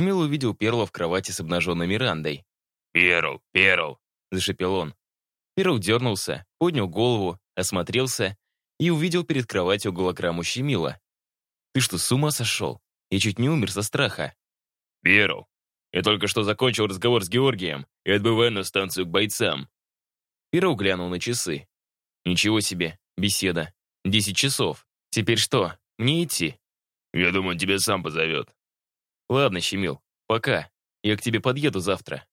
Щемил увидел Перла в кровати с обнаженной Мирандой. «Перл, Перл!» — зашипел он. Перл дернулся, поднял голову, осмотрелся и увидел перед кроватью голограмму Щемила. «Ты что, с ума сошел? Я чуть не умер со страха». «Перл, я только что закончил разговор с Георгием и отбываю на станцию к бойцам». Перл глянул на часы. «Ничего себе, беседа. Десять часов. Теперь что, мне идти?» «Я думаю, тебя сам позовет». «Ладно, Щемил, пока. Я к тебе подъеду завтра».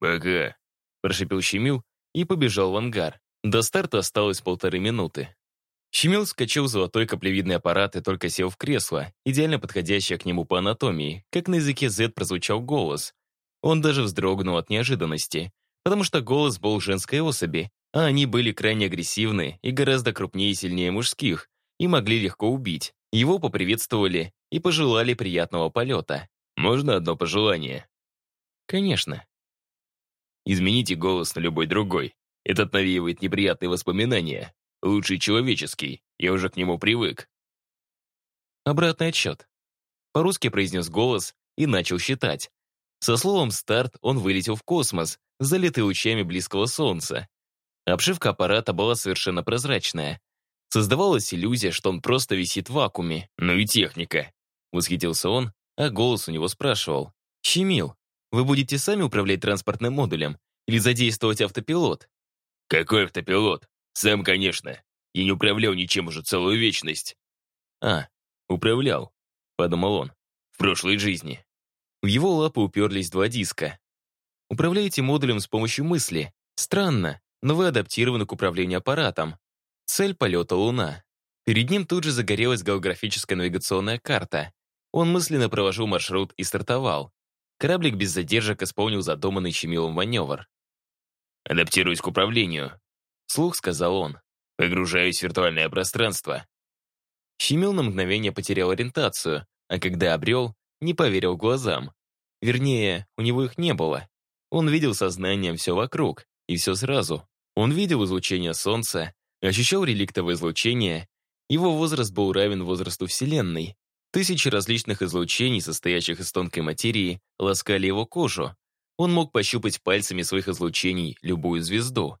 «Пока», — прошипел Щемил и побежал в ангар. До старта осталось полторы минуты. Щемил вскочил в золотой каплевидный аппарат и только сел в кресло, идеально подходящее к нему по анатомии, как на языке Z прозвучал голос. Он даже вздрогнул от неожиданности, потому что голос был женской особи, а они были крайне агрессивны и гораздо крупнее и сильнее мужских, и могли легко убить. Его поприветствовали и пожелали приятного полета. «Можно одно пожелание?» «Конечно». «Измените голос на любой другой. Этот навеивает неприятные воспоминания. Лучший человеческий. Я уже к нему привык». Обратный отсчет. По-русски произнес голос и начал считать. Со словом «старт» он вылетел в космос, залитый лучами близкого солнца. Обшивка аппарата была совершенно прозрачная. Создавалась иллюзия, что он просто висит в вакууме. «Ну и техника!» Восхитился он, а голос у него спрашивал. «Щемил, вы будете сами управлять транспортным модулем или задействовать автопилот?» «Какой автопилот? Сам, конечно. Я не управлял ничем уже целую вечность». «А, управлял», — подумал он, — «в прошлой жизни». В его лапы уперлись два диска. Управляете модулем с помощью мысли. Странно, но вы адаптированы к управлению аппаратом. Цель полета — Луна. Перед ним тут же загорелась географическая навигационная карта. Он мысленно проложил маршрут и стартовал. Кораблик без задержек исполнил задуманный Щемилом маневр. «Адаптируюсь к управлению», — слух сказал он. «Погружаюсь в виртуальное пространство». Щемил на мгновение потерял ориентацию, а когда обрел, не поверил глазам. Вернее, у него их не было. Он видел сознанием все вокруг, и все сразу. Он видел излучение Солнца, ощущал реликтовое излучение. Его возраст был равен возрасту Вселенной. Тысячи различных излучений, состоящих из тонкой материи, ласкали его кожу. Он мог пощупать пальцами своих излучений любую звезду.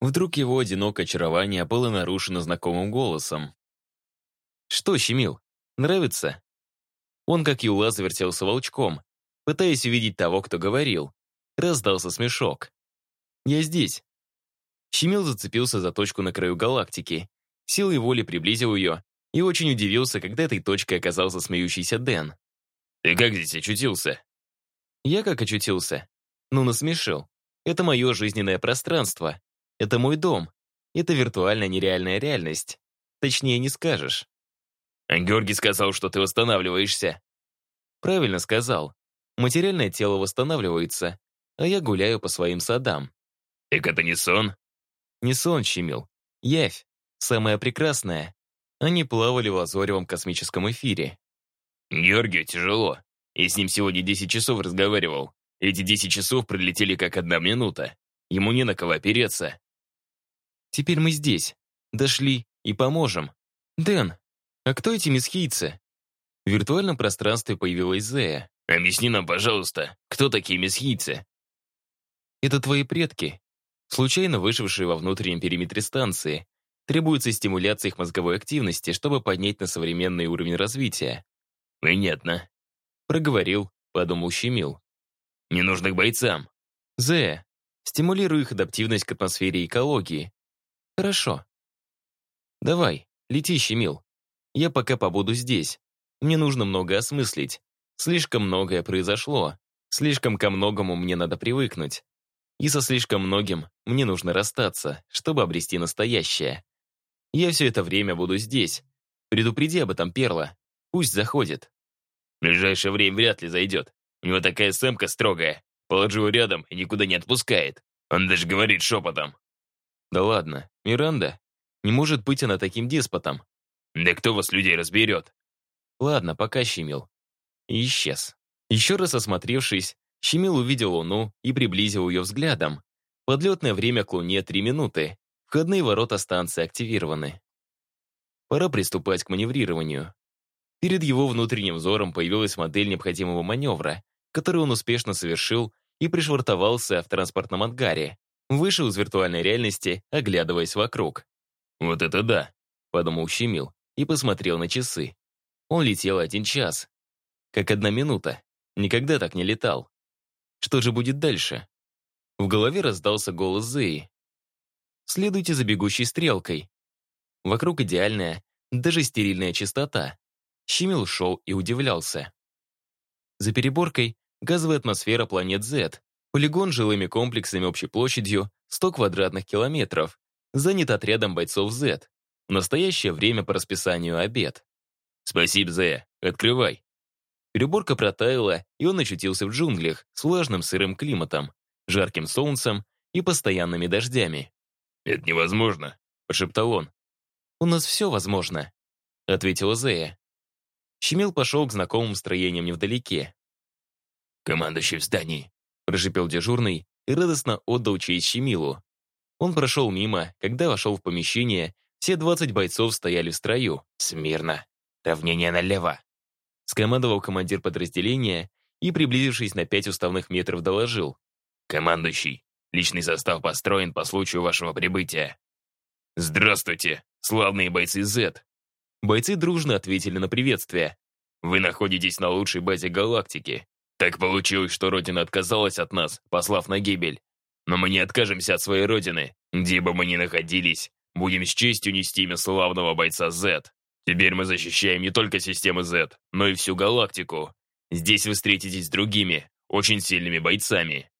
Вдруг его одинокое очарование было нарушено знакомым голосом. «Что, Щемил, нравится?» Он, как юла, завертелся волчком, пытаясь увидеть того, кто говорил. Раздался смешок. «Я здесь». Щемил зацепился за точку на краю галактики. Силой воли приблизил ее и очень удивился, когда этой точкой оказался смеющийся Дэн. «Ты как здесь очутился?» «Я как очутился?» «Ну, насмешил. Это мое жизненное пространство. Это мой дом. Это виртуальная нереальная реальность. Точнее, не скажешь». Георгий сказал, что ты восстанавливаешься. Правильно сказал. Материальное тело восстанавливается, а я гуляю по своим садам. Так это не сон? Не сон, Щемил. Явь. Самая прекрасная. Они плавали в лазоревом космическом эфире. Георгию тяжело. Я с ним сегодня 10 часов разговаривал. Эти 10 часов пролетели как одна минута. Ему не на кого опереться. Теперь мы здесь. Дошли и поможем. Дэн, а кто эти месхийцы? В виртуальном пространстве появилась Зея. Объясни нам, пожалуйста, кто такие месхийцы? Это твои предки, случайно вышедшие во внутреннем периметре станции. Требуется стимуляция их мозговой активности, чтобы поднять на современный уровень развития. Понятно. Проговорил, подумал Щемил. Не нужно к бойцам. Зея, стимулируй их адаптивность к атмосфере и экологии. Хорошо. Давай, лети, Щемил. Я пока побуду здесь. Мне нужно многое осмыслить. Слишком многое произошло. Слишком ко многому мне надо привыкнуть. И со слишком многим мне нужно расстаться, чтобы обрести настоящее. Я все это время буду здесь. Предупреди об этом Перла. Пусть заходит. В ближайшее время вряд ли зайдет. У него такая сэмка строгая. Положу рядом и никуда не отпускает. Он даже говорит шепотом. Да ладно, Миранда? Не может быть она таким деспотом. Да кто вас, людей, разберет? Ладно, пока, Щемил. И исчез. Еще раз осмотревшись, Щемил увидел Луну и приблизил ее взглядом. Подлетное время к Луне — три минуты. Входные ворота станции активированы. Пора приступать к маневрированию. Перед его внутренним взором появилась модель необходимого маневра, который он успешно совершил и пришвартовался в транспортном ангаре. Вышел из виртуальной реальности, оглядываясь вокруг. «Вот это да!» — подумал Щемил и посмотрел на часы. Он летел один час. Как одна минута. Никогда так не летал. Что же будет дальше? В голове раздался голос Зеи. «Следуйте за бегущей стрелкой». Вокруг идеальная, даже стерильная чистота. Щемил шел и удивлялся. За переборкой газовая атмосфера планет Z, полигон жилыми комплексами общей площадью 100 квадратных километров, занят отрядом бойцов Z. В настоящее время по расписанию обед. «Спасибо, Зея, открывай». Переборка протаяла, и он очутился в джунглях с влажным сырым климатом, жарким солнцем и постоянными дождями. «Это невозможно», — прошептал он. «У нас все возможно», — ответила Зея. Щемил пошел к знакомым строениям невдалеке. «Командующий в здании», — прошипел дежурный и радостно отдал честь Щемилу. Он прошел мимо, когда вошел в помещение, все 20 бойцов стояли в строю. «Смирно! Равнение налево!» Скомандовал командир подразделения и, приблизившись на пять уставных метров, доложил. «Командующий, личный состав построен по случаю вашего прибытия». «Здравствуйте, славные бойцы Z!» Бойцы дружно ответили на приветствие. «Вы находитесь на лучшей базе галактики. Так получилось, что Родина отказалась от нас, послав на гибель. Но мы не откажемся от своей Родины. Где бы мы ни находились, будем с честью нести имя славного бойца Z. Теперь мы защищаем не только системы Z, но и всю галактику. Здесь вы встретитесь с другими, очень сильными бойцами.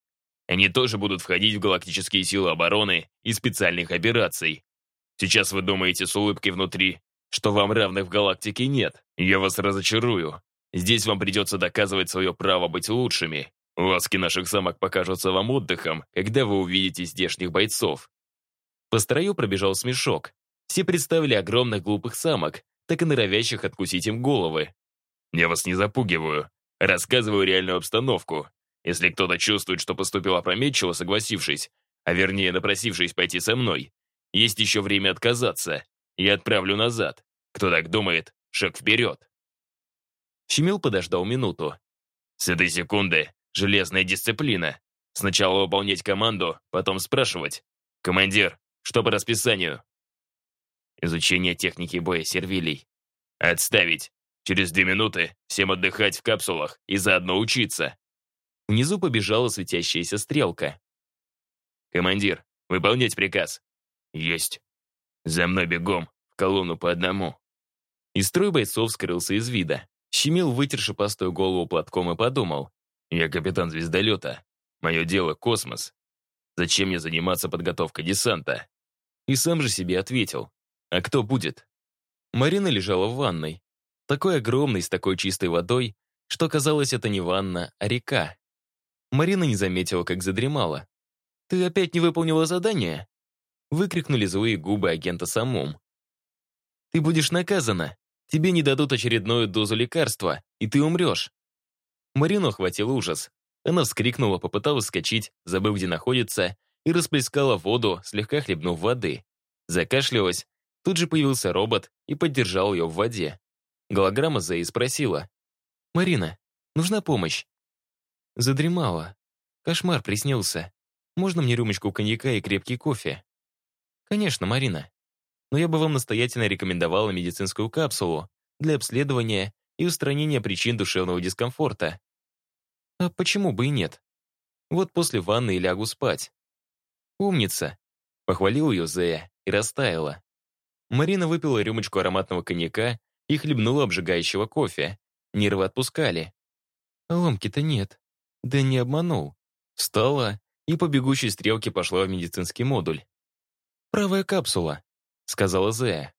Они тоже будут входить в галактические силы обороны и специальных операций. Сейчас вы думаете с улыбкой внутри, что вам равных в галактике нет. Я вас разочарую. Здесь вам придется доказывать свое право быть лучшими. Ласки наших самок покажутся вам отдыхом, когда вы увидите здешних бойцов. По строю пробежал смешок. Все представили огромных глупых самок, так и норовящих откусить им головы. Я вас не запугиваю. Рассказываю реальную обстановку. Если кто-то чувствует, что поступил опрометчиво, согласившись, а вернее напросившись пойти со мной, есть еще время отказаться. Я отправлю назад. Кто так думает, шаг вперед. Щемил подождал минуту. С этой секунды железная дисциплина. Сначала выполнять команду, потом спрашивать. «Командир, что по расписанию?» Изучение техники боя сервилей. Отставить. Через две минуты всем отдыхать в капсулах и заодно учиться. Внизу побежала светящаяся стрелка. «Командир, выполнять приказ». «Есть. За мной бегом, в колонну по одному». И строй бойцов скрылся из вида. Щемил вытер шипастую голову платком и подумал. «Я капитан звездолета. Мое дело — космос. Зачем мне заниматься подготовкой десанта?» И сам же себе ответил. «А кто будет?» Марина лежала в ванной. Такой огромной, с такой чистой водой, что казалось, это не ванна, а река. Марина не заметила, как задремала. «Ты опять не выполнила задание?» Выкрикнули злые губы агента самом. «Ты будешь наказана. Тебе не дадут очередную дозу лекарства, и ты умрешь». Марину охватил ужас. Она вскрикнула, попыталась вскочить, забыв, где находится, и расплескала воду, слегка хлебнув воды. Закашлялась, тут же появился робот и поддержал ее в воде. Голограмма Зои спросила. «Марина, нужна помощь?» Задремала. Кошмар приснился. Можно мне рюмочку коньяка и крепкий кофе? Конечно, Марина. Но я бы вам настоятельно рекомендовала медицинскую капсулу для обследования и устранения причин душевного дискомфорта. А почему бы и нет? Вот после ванны и лягу спать. Умница. Похвалил ее Зея и растаяла. Марина выпила рюмочку ароматного коньяка и хлебнула обжигающего кофе. Нервы отпускали. Ломки-то нет. Дэн не обманул. Встала и по бегущей стрелке пошла в медицинский модуль. «Правая капсула», — сказала Зея.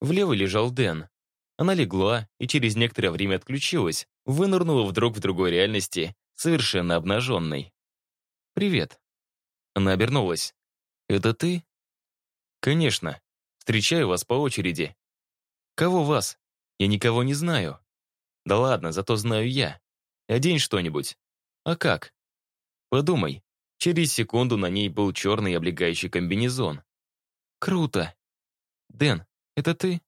Влево лежал Дэн. Она легла и через некоторое время отключилась, вынырнула вдруг в другой реальности, совершенно обнаженной. «Привет». Она обернулась. «Это ты?» «Конечно. Встречаю вас по очереди». «Кого вас? Я никого не знаю». «Да ладно, зато знаю я. Одень что-нибудь». А как? Подумай. Через секунду на ней был черный облегающий комбинезон. Круто. Дэн, это ты?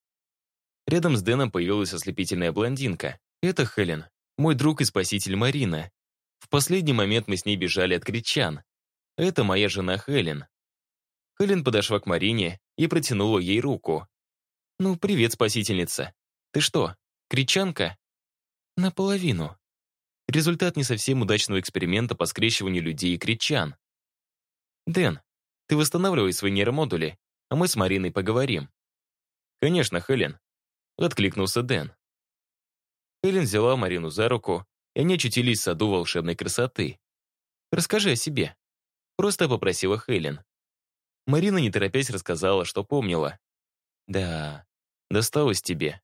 Рядом с Дэном появилась ослепительная блондинка. Это Хелен, мой друг и спаситель Марина. В последний момент мы с ней бежали от кричан. Это моя жена Хелен. Хелен подошла к Марине и протянула ей руку. «Ну, привет, спасительница. Ты что, кричанка?» «Наполовину». Результат не совсем удачного эксперимента по скрещиванию людей и кричан. «Дэн, ты восстанавливай свои нейромодули, а мы с Мариной поговорим». «Конечно, Хелен», — откликнулся Дэн. Хелен взяла Марину за руку, и они очутились в саду волшебной красоты. «Расскажи о себе», — просто попросила Хелен. Марина, не торопясь, рассказала, что помнила. «Да, досталось тебе».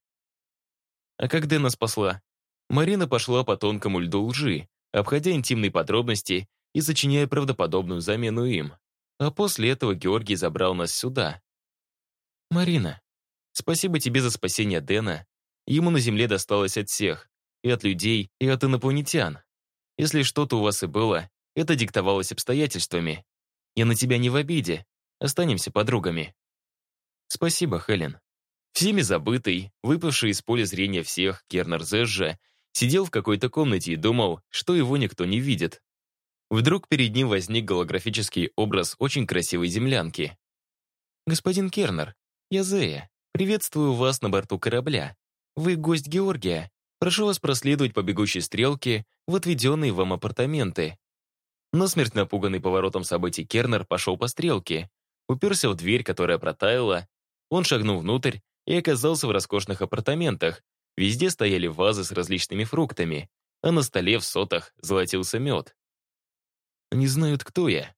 А как Дэна спасла? Марина пошла по тонкому льду лжи, обходя интимные подробности и сочиняя правдоподобную замену им. А после этого Георгий забрал нас сюда. «Марина, спасибо тебе за спасение Дэна Ему на земле досталось от всех. И от людей, и от инопланетян. Если что-то у вас и было, это диктовалось обстоятельствами. Я на тебя не в обиде. Останемся подругами. Спасибо, Хелен. Всеми забытый, выпавший из поля зрения всех, Кернер Зэжжа, сидел в какой-то комнате и думал, что его никто не видит. Вдруг перед ним возник голографический образ очень красивой землянки. «Господин Кернер, я Зея. Приветствую вас на борту корабля. Вы гость Георгия. Прошу вас проследовать по бегущей стрелке в отведенные вам апартаменты». Но смерть напуганный поворотом событий Кернер пошел по стрелке, уперся в дверь, которая протаяла. Он шагнул внутрь и оказался в роскошных апартаментах. Везде стояли вазы с различными фруктами, а на столе в сотах золотился мед. Они знают, кто я.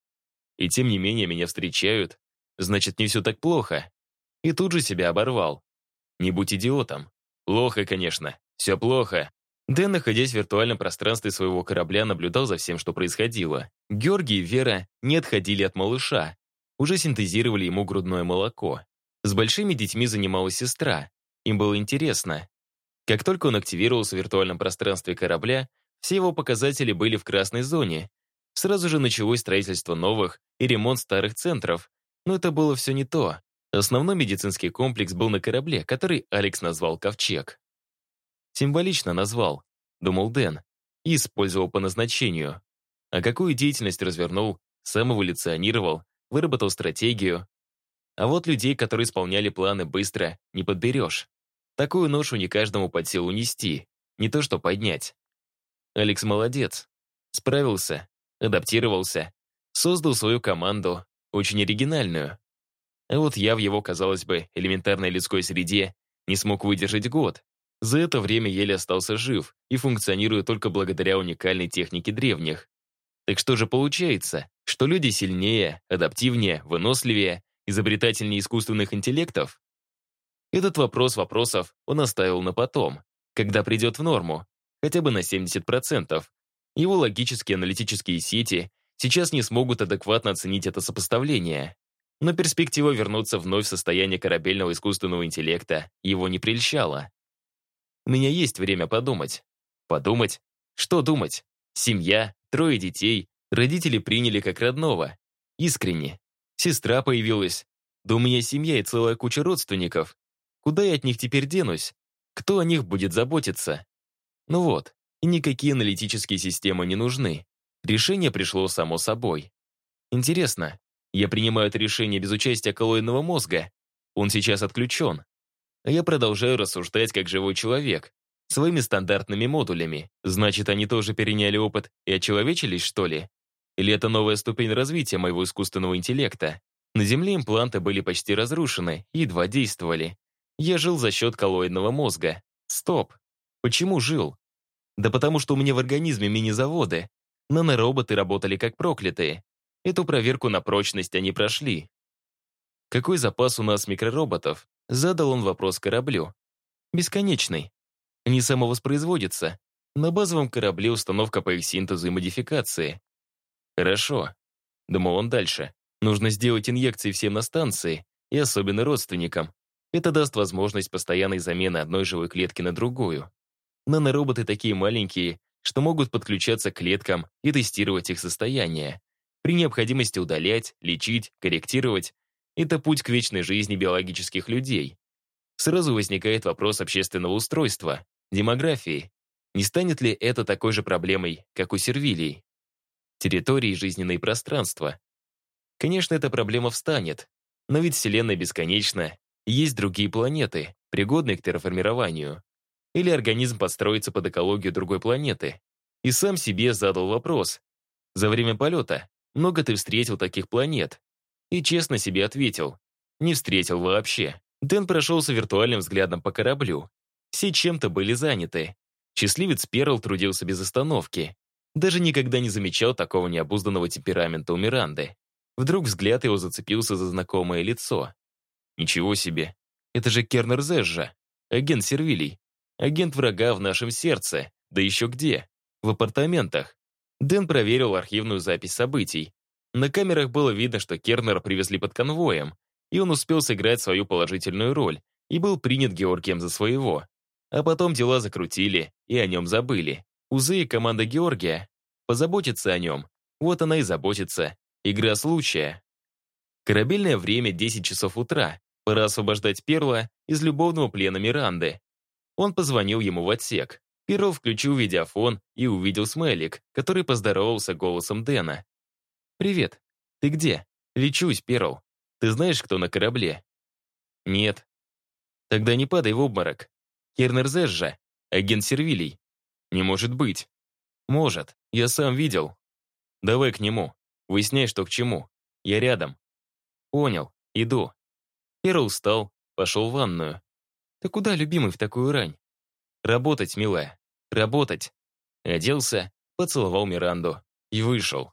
И тем не менее меня встречают. Значит, не все так плохо. И тут же себя оборвал. Не будь идиотом. Плохо, конечно. Все плохо. Дэн, находясь в виртуальном пространстве своего корабля, наблюдал за всем, что происходило. Георгий и Вера не отходили от малыша. Уже синтезировали ему грудное молоко. С большими детьми занималась сестра. Им было интересно. Как только он активировался в виртуальном пространстве корабля, все его показатели были в красной зоне. Сразу же началось строительство новых и ремонт старых центров. Но это было все не то. Основной медицинский комплекс был на корабле, который Алекс назвал «Ковчег». Символично назвал, думал Дэн, и использовал по назначению. А какую деятельность развернул, сам выработал стратегию. А вот людей, которые исполняли планы быстро, не подберешь. Такую ношу не каждому под силу нести, не то что поднять. Алекс молодец. Справился, адаптировался, создал свою команду, очень оригинальную. А вот я в его, казалось бы, элементарной людской среде не смог выдержать год. За это время еле остался жив и функционирую только благодаря уникальной технике древних. Так что же получается, что люди сильнее, адаптивнее, выносливее, изобретательнее искусственных интеллектов? Этот вопрос вопросов он оставил на потом, когда придет в норму, хотя бы на 70%. Его логические аналитические сети сейчас не смогут адекватно оценить это сопоставление. Но перспектива вернуться вновь в состояние корабельного искусственного интеллекта его не прельщала. У меня есть время подумать. Подумать? Что думать? Семья, трое детей, родители приняли как родного. Искренне. Сестра появилась. Да у меня семья и целая куча родственников. Куда я от них теперь денусь? Кто о них будет заботиться? Ну вот, и никакие аналитические системы не нужны. Решение пришло само собой. Интересно, я принимаю это решение без участия коллоидного мозга. Он сейчас отключен. А я продолжаю рассуждать как живой человек, своими стандартными модулями. Значит, они тоже переняли опыт и очеловечились, что ли? Или это новая ступень развития моего искусственного интеллекта? На Земле импланты были почти разрушены и едва действовали. Я жил за счет коллоидного мозга. Стоп. Почему жил? Да потому что у меня в организме мини-заводы. Нанороботы работали как проклятые. Эту проверку на прочность они прошли. Какой запас у нас микророботов? Задал он вопрос кораблю. Бесконечный. Они самовоспроизводятся. На базовом корабле установка по их синтезу и модификации. Хорошо. Думал он дальше. Нужно сделать инъекции всем на станции, и особенно родственникам. Это даст возможность постоянной замены одной живой клетки на другую. Нанороботы такие маленькие, что могут подключаться к клеткам и тестировать их состояние. При необходимости удалять, лечить, корректировать – это путь к вечной жизни биологических людей. Сразу возникает вопрос общественного устройства, демографии. Не станет ли это такой же проблемой, как у Сервилий? Территории и жизненные пространства. Конечно, эта проблема встанет, но ведь Вселенная бесконечна, есть другие планеты, пригодные к терраформированию. Или организм подстроится под экологию другой планеты. И сам себе задал вопрос. За время полета много ты встретил таких планет? И честно себе ответил. Не встретил вообще. Дэн прошелся виртуальным взглядом по кораблю. Все чем-то были заняты. Счастливец Перл трудился без остановки. Даже никогда не замечал такого необузданного темперамента у Миранды. Вдруг взгляд его зацепился за знакомое лицо. Ничего себе. Это же Кернер Зэжжа, агент Сервилий. Агент врага в нашем сердце. Да еще где? В апартаментах. Дэн проверил архивную запись событий. На камерах было видно, что Кернера привезли под конвоем, и он успел сыграть свою положительную роль и был принят Георгием за своего. А потом дела закрутили, и о нем забыли. Узы и команда Георгия позаботится о нем. Вот она и заботится. Игра случая. Корабельное время 10 часов утра. Пора освобождать Перла из любовного плена Миранды. Он позвонил ему в отсек. Перл включил видеофон и увидел смайлик, который поздоровался голосом Дэна. «Привет. Ты где?» «Лечусь, Перл. Ты знаешь, кто на корабле?» «Нет». «Тогда не падай в обморок. Кернер Зэжжа, агент Сервилий. Не может быть. Может, я сам видел. Давай к нему. Выясняй, что к чему. Я рядом. Понял, иду. Перл встал, пошел в ванную. Ты куда, любимый, в такую рань? Работать, милая. Работать. Оделся, поцеловал Миранду и вышел.